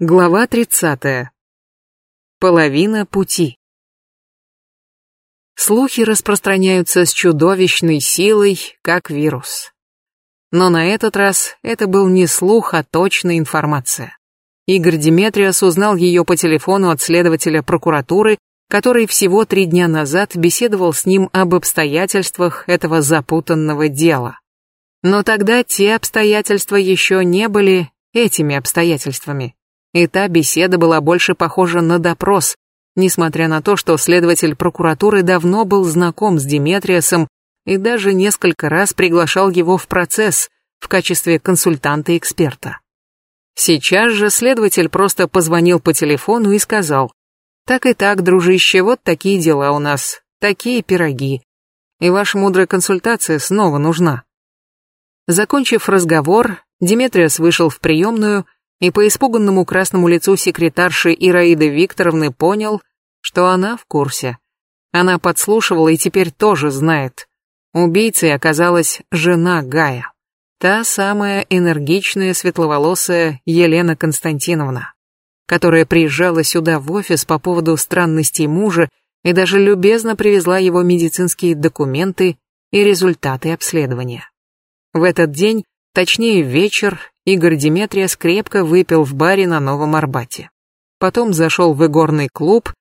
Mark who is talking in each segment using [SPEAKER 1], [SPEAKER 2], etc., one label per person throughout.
[SPEAKER 1] Глава 30. Половина пути. Слухи распространяются с чудовищной силой, как вирус. Но на этот раз это был не слух, а точная информация. Игорь Диметриас узнал ее по телефону от следователя прокуратуры, который всего три дня назад беседовал с ним об обстоятельствах этого запутанного дела. Но тогда те обстоятельства еще не были этими обстоятельствами и та беседа была больше похожа на допрос, несмотря на то, что следователь прокуратуры давно был знаком с Диметриасом и даже несколько раз приглашал его в процесс в качестве консультанта-эксперта. Сейчас же следователь просто позвонил по телефону и сказал, «Так и так, дружище, вот такие дела у нас, такие пироги, и ваша мудрая консультация снова нужна». Закончив разговор, Диметриас вышел в приемную и по испуганному красному лицу секретарши Ираиды Викторовны понял, что она в курсе. Она подслушивала и теперь тоже знает. Убийцей оказалась жена Гая. Та самая энергичная светловолосая Елена Константиновна, которая приезжала сюда в офис по поводу странностей мужа и даже любезно привезла его медицинские документы и результаты обследования. В этот день, точнее вечер, Игорь Диметриас крепко выпил в баре на Новом Арбате. Потом зашел в игорный клуб,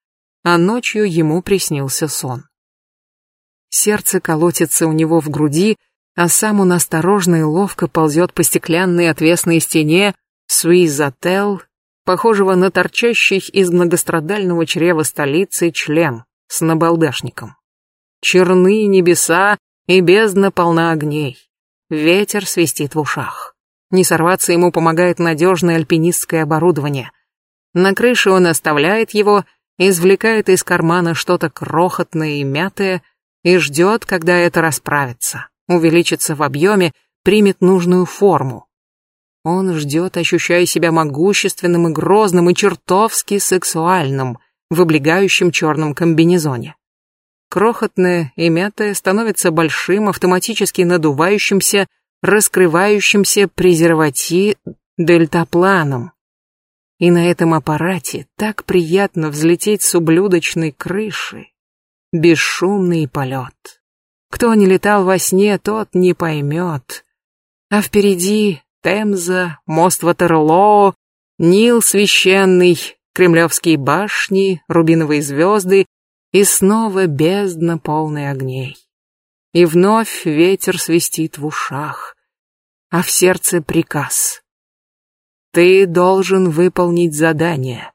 [SPEAKER 1] а ночью ему приснился сон. Сердце колотится у него в груди, а сам он осторожно и ловко ползет по стеклянной отвесной стене Суизотел, похожего на торчащий из многострадального чрева столицы член с набалдашником. Черны небеса и бездна полна огней. Ветер свистит в ушах. Не сорваться ему помогает надежное альпинистское оборудование. На крыше он оставляет его, извлекает из кармана что-то крохотное и мятое и ждет, когда это расправится, увеличится в объеме, примет нужную форму. Он ждет, ощущая себя могущественным и грозным и чертовски сексуальным в облегающем черном комбинезоне. Крохотное и мятое становится большим, автоматически надувающимся, раскрывающимся презервати дельтапланом. И на этом аппарате так приятно взлететь с ублюдочной крыши. Бесшумный полет. Кто не летал во сне, тот не поймет. А впереди Темза, мост Ватерлоо, Нил священный, кремлевские башни, рубиновые звезды и снова бездна полной огней. И вновь ветер свистит в ушах, а в сердце приказ. Ты должен выполнить задание.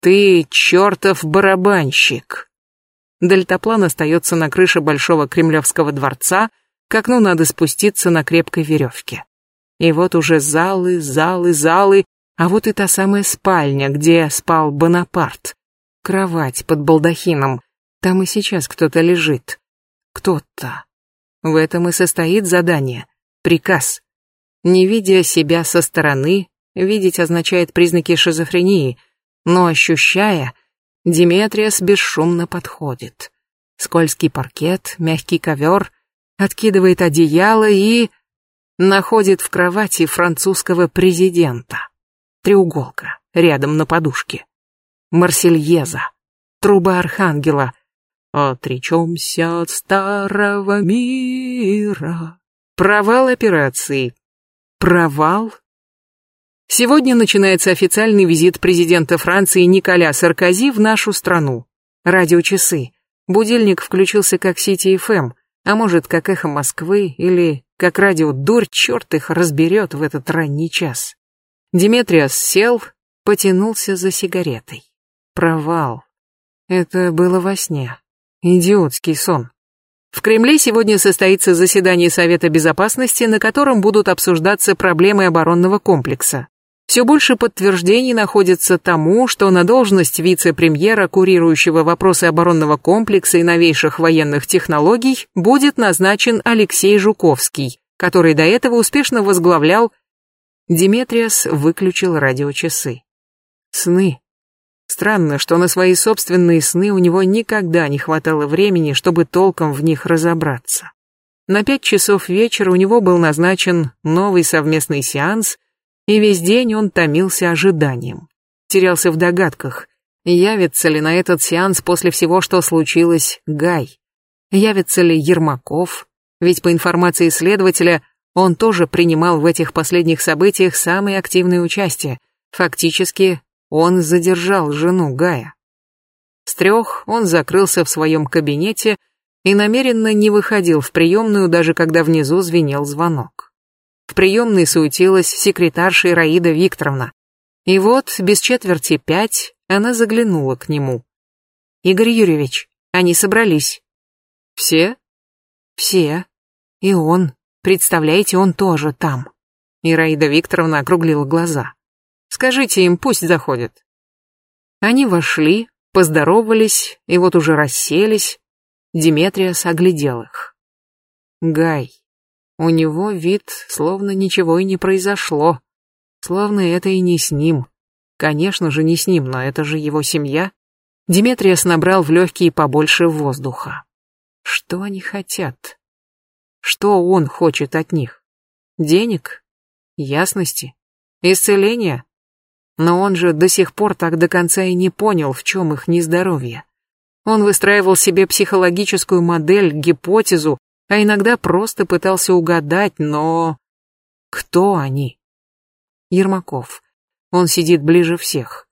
[SPEAKER 1] Ты чертов барабанщик. Дельтаплан остается на крыше Большого Кремлевского дворца, к окну надо спуститься на крепкой веревке. И вот уже залы, залы, залы, а вот и та самая спальня, где спал Бонапарт. Кровать под балдахином. Там и сейчас кто-то лежит кто-то. В этом и состоит задание, приказ. Не видя себя со стороны, видеть означает признаки шизофрении, но ощущая, Диметриас бесшумно подходит. Скользкий паркет, мягкий ковер, откидывает одеяло и... находит в кровати французского президента. Треуголка, рядом на подушке. Марсельеза, труба архангела, Отречемся от старого мира. Провал операции. Провал? Сегодня начинается официальный визит президента Франции Николя Саркози в нашу страну. Радиочасы. Будильник включился как Сити ФМ, а может как эхо Москвы или как радио Дурь, черт их разберет в этот ранний час. Диметриас сел, потянулся за сигаретой. Провал. Это было во сне. Идиотский сон. В Кремле сегодня состоится заседание Совета Безопасности, на котором будут обсуждаться проблемы оборонного комплекса. Все больше подтверждений находится тому, что на должность вице-премьера, курирующего вопросы оборонного комплекса и новейших военных технологий, будет назначен Алексей Жуковский, который до этого успешно возглавлял... Диметриас выключил радиочасы. Сны. Странно, что на свои собственные сны у него никогда не хватало времени, чтобы толком в них разобраться. На пять часов вечера у него был назначен новый совместный сеанс, и весь день он томился ожиданием. Терялся в догадках, явится ли на этот сеанс после всего, что случилось, Гай. Явится ли Ермаков, ведь по информации следователя, он тоже принимал в этих последних событиях самое активное участие. Фактически, он задержал жену Гая. С трех он закрылся в своем кабинете и намеренно не выходил в приемную, даже когда внизу звенел звонок. В приемной суетилась секретарша Ираида Викторовна. И вот, без четверти пять, она заглянула к нему. «Игорь Юрьевич, они собрались». «Все?» «Все. И он. Представляете, он тоже там». Ираида Викторовна округлила глаза. «Скажите им, пусть заходят». Они вошли, поздоровались и вот уже расселись. Диметриас оглядел их. Гай. У него вид, словно ничего и не произошло. Словно это и не с ним. Конечно же, не с ним, но это же его семья. Диметриас набрал в легкие побольше воздуха. Что они хотят? Что он хочет от них? Денег? Ясности? Исцеления? Но он же до сих пор так до конца и не понял, в чем их нездоровье. Он выстраивал себе психологическую модель, гипотезу, а иногда просто пытался угадать, но... Кто они? Ермаков. Он сидит ближе всех.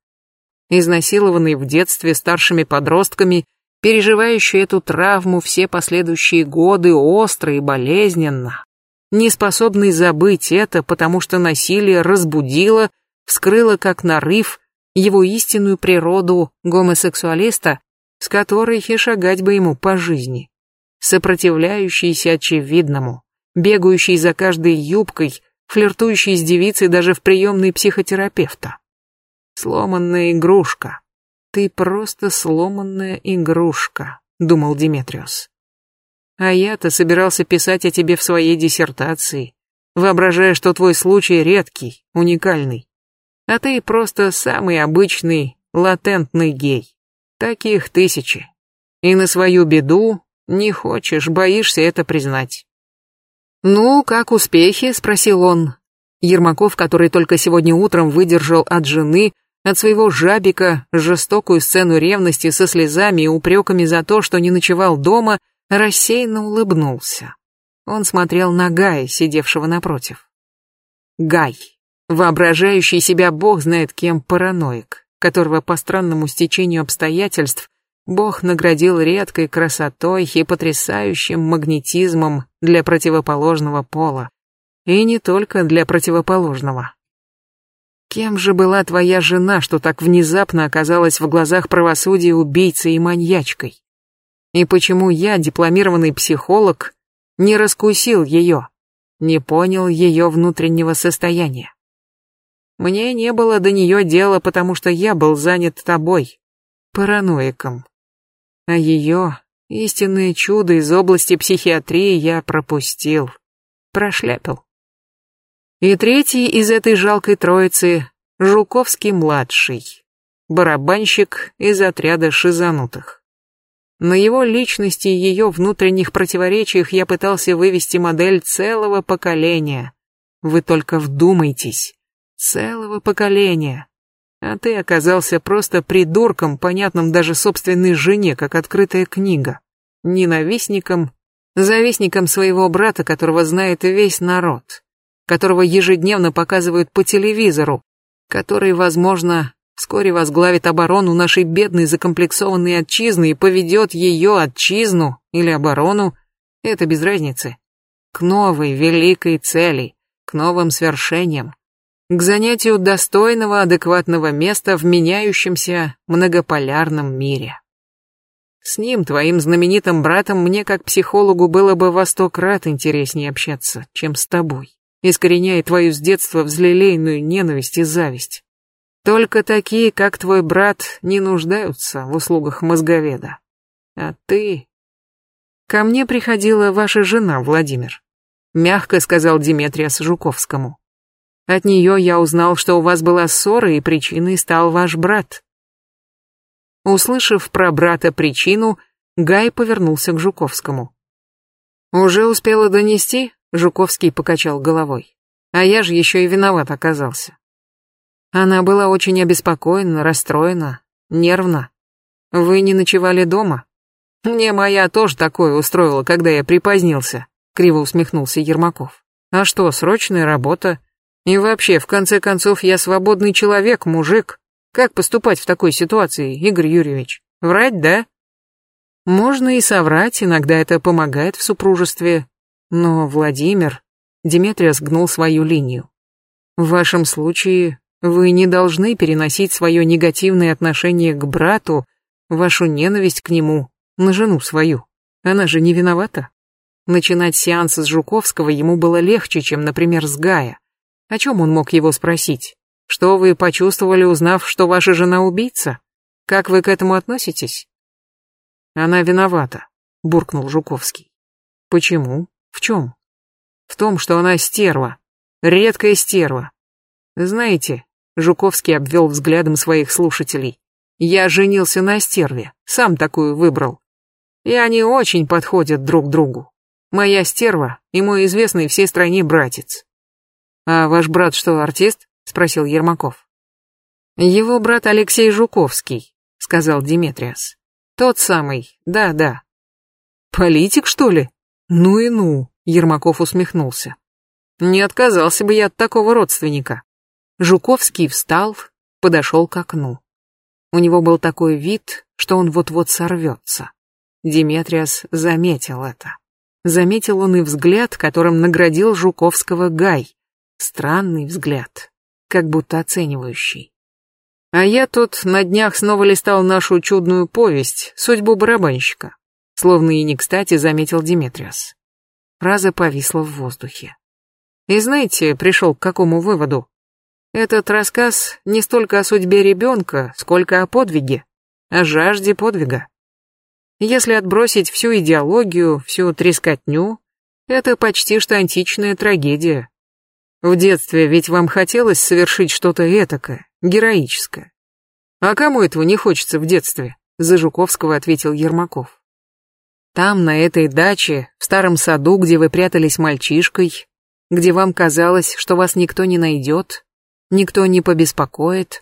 [SPEAKER 1] Изнасилованный в детстве старшими подростками, переживающий эту травму все последующие годы остро и болезненно, неспособный забыть это, потому что насилие разбудило, вскрыло как нарыв его истинную природу гомосексуалиста, с которой и шагать бы ему по жизни, сопротивляющийся очевидному, бегающий за каждой юбкой, флиртующий с девицей даже в приемной психотерапевта. Сломанная игрушка. Ты просто сломанная игрушка, думал Диметриус. А я-то собирался писать о тебе в своей диссертации, воображая, что твой случай редкий, уникальный. А ты просто самый обычный, латентный гей. Таких тысячи. И на свою беду не хочешь, боишься это признать. «Ну, как успехи?» — спросил он. Ермаков, который только сегодня утром выдержал от жены, от своего жабика, жестокую сцену ревности со слезами и упреками за то, что не ночевал дома, рассеянно улыбнулся. Он смотрел на Гая, сидевшего напротив. Гай, воображающий себя бог знает кем параноик, которого по странному стечению обстоятельств Бог наградил редкой красотой и потрясающим магнетизмом для противоположного пола. И не только для противоположного. Кем же была твоя жена, что так внезапно оказалась в глазах правосудия убийцей и маньячкой? И почему я, дипломированный психолог, не раскусил ее, не понял ее внутреннего состояния? Мне не было до нее дела, потому что я был занят тобой, параноиком, а ее, истинное чудо из области психиатрии, я пропустил. Прошляпил. И третий из этой жалкой троицы — Жуковский-младший, барабанщик из отряда шизанутых. На его личности и ее внутренних противоречиях я пытался вывести модель целого поколения. Вы только вдумайтесь. Целого поколения. А ты оказался просто придурком, понятным даже собственной жене, как открытая книга. Ненавистником, завистником своего брата, которого знает весь народ, которого ежедневно показывают по телевизору, который, возможно, вскоре возглавит оборону нашей бедной закомплексованной отчизны и поведет ее отчизну или оборону, это без разницы, к новой великой цели, к новым свершениям, к занятию достойного адекватного места в меняющемся многополярном мире. С ним, твоим знаменитым братом, мне как психологу было бы во сто крат интереснее общаться, чем с тобой, искореняя твою с детства взлелейную ненависть и зависть. Только такие, как твой брат, не нуждаются в услугах мозговеда. А ты... Ко мне приходила ваша жена, Владимир. Мягко сказал Диметриас Жуковскому. От нее я узнал, что у вас была ссора, и причиной стал ваш брат. Услышав про брата причину, Гай повернулся к Жуковскому. «Уже успела донести?» — Жуковский покачал головой. «А я же еще и виноват оказался. Она была очень обеспокоена, расстроена, нервна. Вы не ночевали дома? Мне моя тоже такое устроила, когда я припозднился, криво усмехнулся Ермаков. А что, срочная работа? И вообще, в конце концов, я свободный человек, мужик. Как поступать в такой ситуации, Игорь Юрьевич? Врать, да? Можно и соврать, иногда это помогает в супружестве. Но Владимир... Диметриас гнул свою линию. В вашем случае вы не должны переносить свое негативное отношение к брату, вашу ненависть к нему, на жену свою. Она же не виновата. Начинать сеанс с Жуковского ему было легче, чем, например, с Гая. О чем он мог его спросить? Что вы почувствовали, узнав, что ваша жена убийца? Как вы к этому относитесь? Она виновата, буркнул Жуковский. Почему? В чем? В том, что она стерва. Редкая стерва. Знаете, Жуковский обвел взглядом своих слушателей. Я женился на стерве, сам такую выбрал. И они очень подходят друг другу. Моя стерва и мой известный всей стране братец. А ваш брат что, артист? Спросил Ермаков. Его брат Алексей Жуковский, сказал Диметриас. Тот самый, да-да. Политик, что ли? Ну и ну, Ермаков усмехнулся. Не отказался бы я от такого родственника. Жуковский встал, подошел к окну. У него был такой вид, что он вот-вот сорвется. Диметриас заметил это. Заметил он и взгляд, которым наградил Жуковского Гай. Странный взгляд, как будто оценивающий. А я тут на днях снова листал нашу чудную повесть «Судьбу барабанщика». Словно и не кстати заметил Диметриас. Фраза повисла в воздухе. И знаете, пришел к какому выводу? Этот рассказ не столько о судьбе ребенка, сколько о подвиге, о жажде подвига. Если отбросить всю идеологию, всю трескотню, это почти что античная трагедия. В детстве ведь вам хотелось совершить что-то этакое, героическое. А кому этого не хочется в детстве? За Жуковского ответил Ермаков. Там, на этой даче, в старом саду, где вы прятались мальчишкой, где вам казалось, что вас никто не найдет, никто не побеспокоит.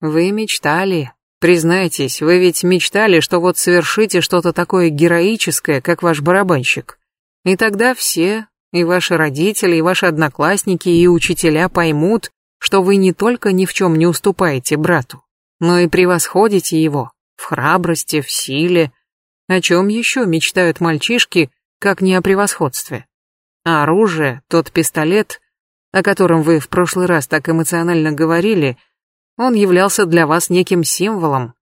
[SPEAKER 1] Вы мечтали, признайтесь, вы ведь мечтали, что вот совершите что-то такое героическое, как ваш барабанщик. И тогда все, и ваши родители, и ваши одноклассники, и учителя поймут, что вы не только ни в чем не уступаете брату, но и превосходите его в храбрости, в силе. О чем еще мечтают мальчишки, как не о превосходстве? А оружие, тот пистолет, о котором вы в прошлый раз так эмоционально говорили, он являлся для вас неким символом,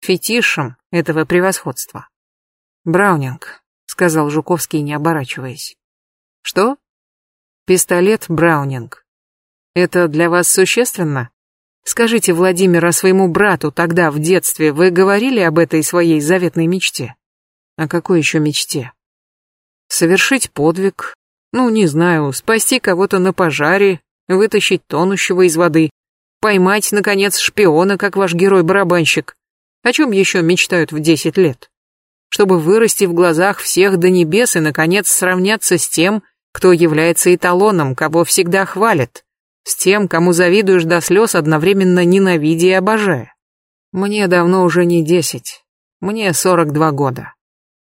[SPEAKER 1] фетишем этого превосходства. Браунинг, сказал Жуковский, не оборачиваясь. Что? Пистолет Браунинг. Это для вас существенно? Скажите, Владимир, а своему брату тогда, в детстве, вы говорили об этой своей заветной мечте? О какой еще мечте? Совершить подвиг, ну, не знаю, спасти кого-то на пожаре, вытащить тонущего из воды, поймать, наконец, шпиона, как ваш герой-барабанщик. О чем еще мечтают в десять лет? Чтобы вырасти в глазах всех до небес и, наконец, сравняться с тем, кто является эталоном, кого всегда хвалят, с тем, кому завидуешь до слез, одновременно ненавидя и обожая. Мне давно уже не десять, мне сорок два года.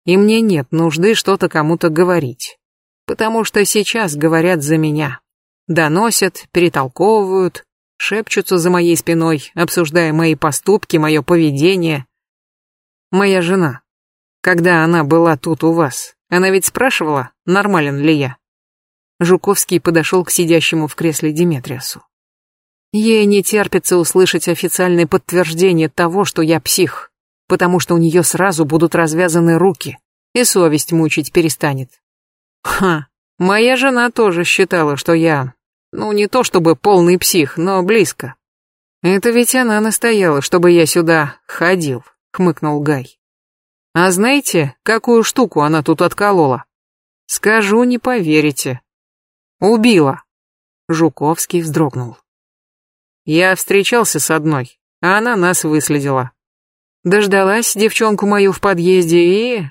[SPEAKER 1] И мне нет нужды что-то кому-то говорить потому что сейчас говорят за меня. Доносят, перетолковывают, шепчутся за моей спиной, обсуждая мои поступки, мое поведение. Моя жена, когда она была тут у вас, она ведь спрашивала, нормален ли я. Жуковский подошел к сидящему в кресле Диметриасу. Ей не терпится услышать официальное подтверждение того, что я псих, потому что у нее сразу будут развязаны руки, и совесть мучить перестанет. Ха, моя жена тоже считала, что я, ну не то чтобы полный псих, но близко. Это ведь она настояла, чтобы я сюда ходил, хмыкнул Гай. А знаете, какую штуку она тут отколола? Скажу, не поверите. Убила. Жуковский вздрогнул. Я встречался с одной, а она нас выследила. Дождалась девчонку мою в подъезде и...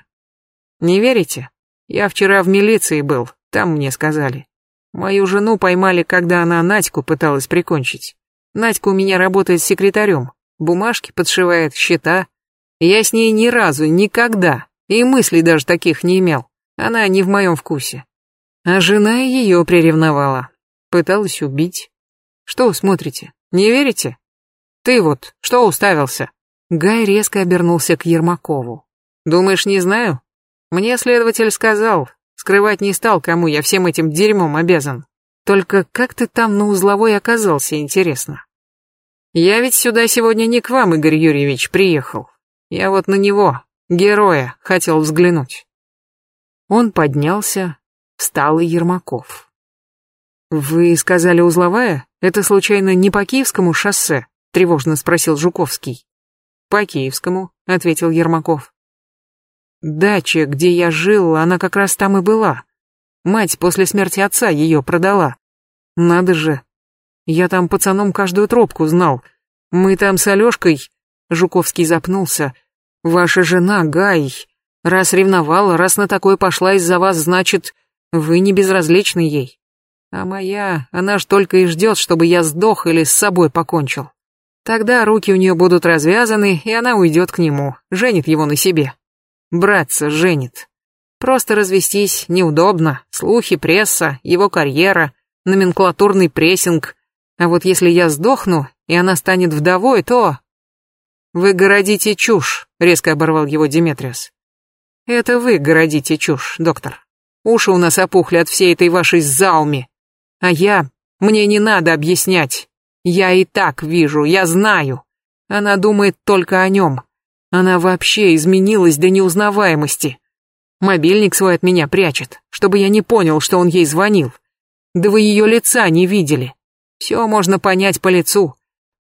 [SPEAKER 1] Не верите? Я вчера в милиции был, там мне сказали. Мою жену поймали, когда она Надьку пыталась прикончить. Надька у меня работает секретарем, бумажки подшивает, счета. Я с ней ни разу, никогда, и мыслей даже таких не имел. Она не в моем вкусе. А жена ее приревновала. Пыталась убить. Что смотрите, не верите? Ты вот, что уставился? Гай резко обернулся к Ермакову. Думаешь, не знаю? Мне следователь сказал, скрывать не стал, кому я всем этим дерьмом обязан. Только как ты там на узловой оказался, интересно? Я ведь сюда сегодня не к вам, Игорь Юрьевич, приехал. Я вот на него, героя, хотел взглянуть. Он поднялся, встал и Ермаков. «Вы сказали узловая? Это случайно не по Киевскому шоссе?» — тревожно спросил Жуковский. «По Киевскому», — ответил Ермаков. «Дача, где я жил, она как раз там и была. Мать после смерти отца ее продала. Надо же. Я там пацаном каждую тропку знал. Мы там с Алешкой...» Жуковский запнулся. «Ваша жена, Гай, раз ревновала, раз на такое пошла из-за вас, значит, вы не безразличны ей. А моя, она ж только и ждет, чтобы я сдох или с собой покончил. Тогда руки у нее будут развязаны, и она уйдет к нему, женит его на себе. Братца женит. Просто развестись неудобно, слухи, пресса, его карьера, номенклатурный прессинг. А вот если я сдохну, и она станет вдовой, то... Вы городите чушь, резко оборвал его Диметриас. Это вы городите чушь, доктор. Уши у нас опухли от всей этой вашей зауми. А я... Мне не надо объяснять. Я и так вижу, я знаю. Она думает только о нем. Она вообще изменилась до неузнаваемости. Мобильник свой от меня прячет, чтобы я не понял, что он ей звонил. Да вы ее лица не видели. Все можно понять по лицу.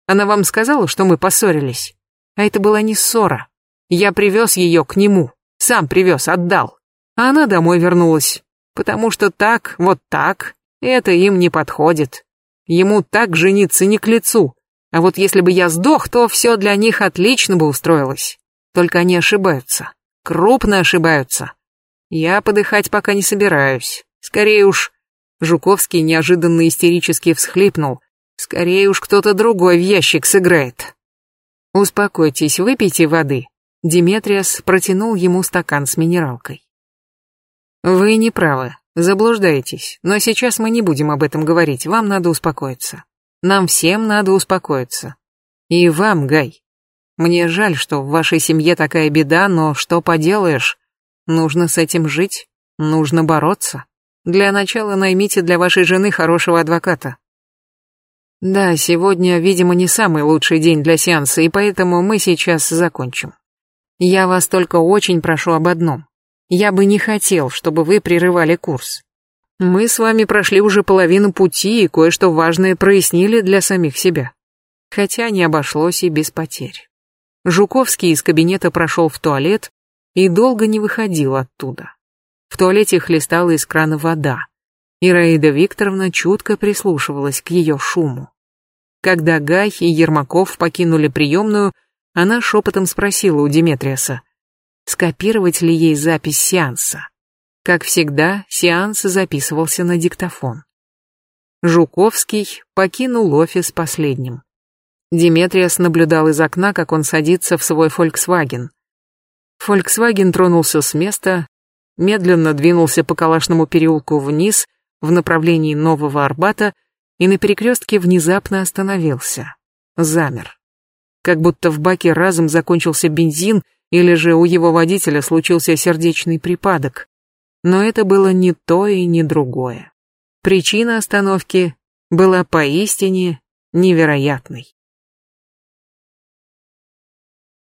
[SPEAKER 1] Она вам сказала, что мы поссорились? А это была не ссора. Я привез ее к нему. Сам привез, отдал. А она домой вернулась. Потому что так, вот так, это им не подходит. Ему так жениться не к лицу. А вот если бы я сдох, то все для них отлично бы устроилось. Только они ошибаются. Крупно ошибаются. Я подыхать пока не собираюсь. Скорее уж... Жуковский неожиданно истерически всхлипнул. Скорее уж кто-то другой в ящик сыграет. Успокойтесь, выпейте воды. Диметриас протянул ему стакан с минералкой. Вы не правы. Заблуждаетесь, но сейчас мы не будем об этом говорить, вам надо успокоиться. Нам всем надо успокоиться. И вам, Гай. Мне жаль, что в вашей семье такая беда, но что поделаешь? Нужно с этим жить, нужно бороться. Для начала наймите для вашей жены хорошего адвоката. Да, сегодня, видимо, не самый лучший день для сеанса, и поэтому мы сейчас закончим. Я вас только очень прошу об одном. Я бы не хотел, чтобы вы прерывали курс. Мы с вами прошли уже половину пути и кое-что важное прояснили для самих себя. Хотя не обошлось и без потерь. Жуковский из кабинета прошел в туалет и долго не выходил оттуда. В туалете хлестала из крана вода. и Раида Викторовна чутко прислушивалась к ее шуму. Когда Гай и Ермаков покинули приемную, она шепотом спросила у Диметриаса — скопировать ли ей запись сеанса. Как всегда, сеанс записывался на диктофон. Жуковский покинул офис последним. Диметриас наблюдал из окна, как он садится в свой Volkswagen. Volkswagen тронулся с места, медленно двинулся по Калашному переулку вниз в направлении Нового Арбата и на перекрестке внезапно остановился. Замер. Как будто в баке разом закончился бензин, или же у его водителя случился сердечный припадок. Но это было не то и не другое. Причина остановки была поистине невероятной.